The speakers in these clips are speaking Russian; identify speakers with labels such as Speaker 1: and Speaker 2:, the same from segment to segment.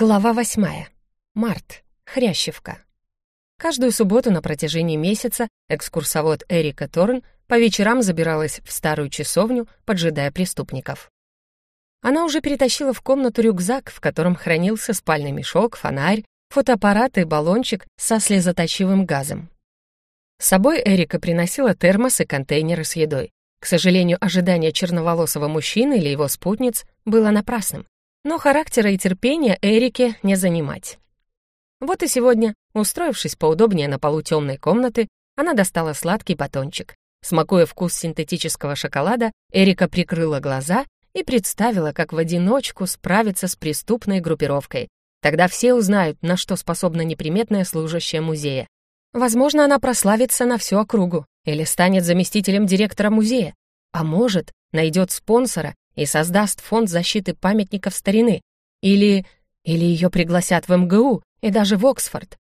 Speaker 1: Глава восьмая. Март. Хрящевка. Каждую субботу на протяжении месяца экскурсовод Эрика Торн по вечерам забиралась в старую часовню, поджидая преступников. Она уже перетащила в комнату рюкзак, в котором хранился спальный мешок, фонарь, фотоаппарат и баллончик со слезоточивым газом. С собой Эрика приносила термос и контейнеры с едой. К сожалению, ожидание черноволосого мужчины или его спутниц было напрасным. Но характера и терпения Эрике не занимать. Вот и сегодня, устроившись поудобнее на полу темной комнаты, она достала сладкий батончик. Смакуя вкус синтетического шоколада, Эрика прикрыла глаза и представила, как в одиночку справиться с преступной группировкой. Тогда все узнают, на что способна неприметная служащая музея. Возможно, она прославится на всю округу или станет заместителем директора музея. А может, найдет спонсора и создаст фонд защиты памятников старины. Или... или ее пригласят в МГУ и даже в Оксфорд.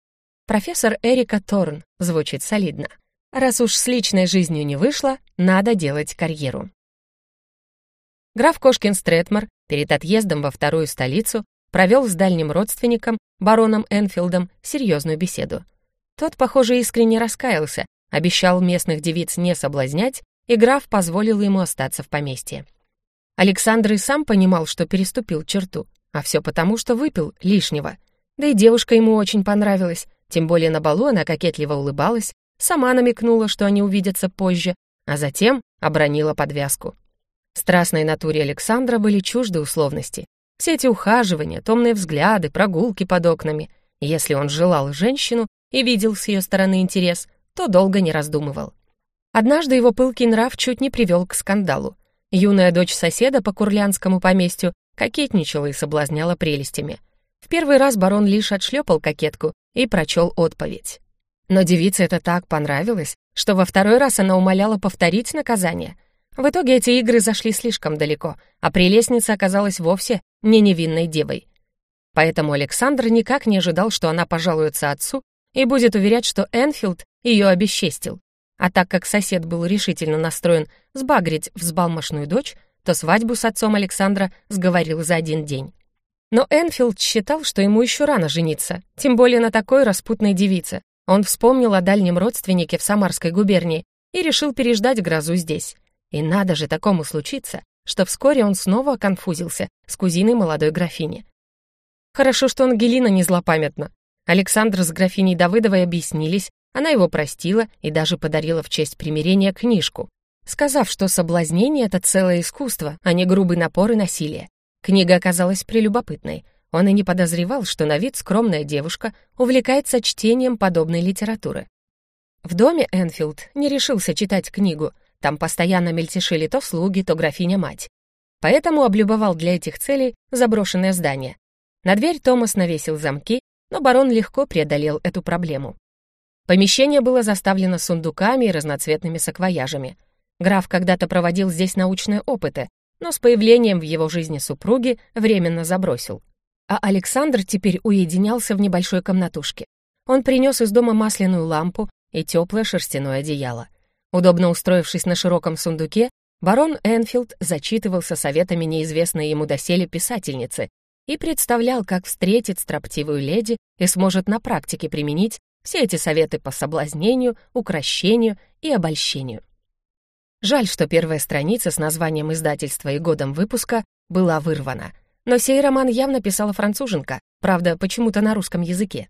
Speaker 1: Профессор Эрика Торн звучит солидно. Раз уж с личной жизнью не вышло, надо делать карьеру. Граф Кошкин Стретмор перед отъездом во вторую столицу провел с дальним родственником, бароном Энфилдом, серьезную беседу. Тот, похоже, искренне раскаялся, обещал местных девиц не соблазнять, и граф позволил ему остаться в поместье. Александр и сам понимал, что переступил черту, а все потому, что выпил лишнего. Да и девушка ему очень понравилась, тем более на балу она кокетливо улыбалась, сама намекнула, что они увидятся позже, а затем обронила подвязку. Страстной натуре Александра были чужды условности. Все эти ухаживания, томные взгляды, прогулки под окнами. Если он желал женщину и видел с ее стороны интерес, то долго не раздумывал. Однажды его пылкий нрав чуть не привел к скандалу. Юная дочь соседа по курлянскому поместью кокетничала и соблазняла прелестями. В первый раз барон лишь отшлепал кокетку и прочел отповедь. Но девице это так понравилось, что во второй раз она умоляла повторить наказание. В итоге эти игры зашли слишком далеко, а прелестница оказалась вовсе не невинной девой. Поэтому Александр никак не ожидал, что она пожалуется отцу и будет уверять, что Энфилд ее обесчестил. А так как сосед был решительно настроен сбагрить взбалмошную дочь, то свадьбу с отцом Александра сговорил за один день. Но Энфилд считал, что ему еще рано жениться, тем более на такой распутной девице. Он вспомнил о дальнем родственнике в Самарской губернии и решил переждать грозу здесь. И надо же такому случиться, что вскоре он снова конфузился с кузиной молодой графини. Хорошо, что Ангелина не злопамятна. Александр с графиней Давыдовой объяснились, она его простила и даже подарила в честь примирения книжку, сказав, что соблазнение — это целое искусство, а не грубый напор и насилие. Книга оказалась прелюбопытной. Он и не подозревал, что на вид скромная девушка увлекается чтением подобной литературы. В доме Энфилд не решился читать книгу, там постоянно мельтешили то слуги, то графиня-мать. Поэтому облюбовал для этих целей заброшенное здание. На дверь Томас навесил замки, но барон легко преодолел эту проблему. Помещение было заставлено сундуками и разноцветными саквояжами. Граф когда-то проводил здесь научные опыты, но с появлением в его жизни супруги временно забросил. А Александр теперь уединялся в небольшой комнатушке. Он принес из дома масляную лампу и теплое шерстяное одеяло. Удобно устроившись на широком сундуке, барон Энфилд зачитывался советами неизвестной ему доселе писательницы и представлял, как встретит строптивую леди и сможет на практике применить все эти советы по соблазнению, укращению и обольщению. Жаль, что первая страница с названием издательства и годом выпуска была вырвана. Но сей роман явно писала француженка, правда, почему-то на русском языке.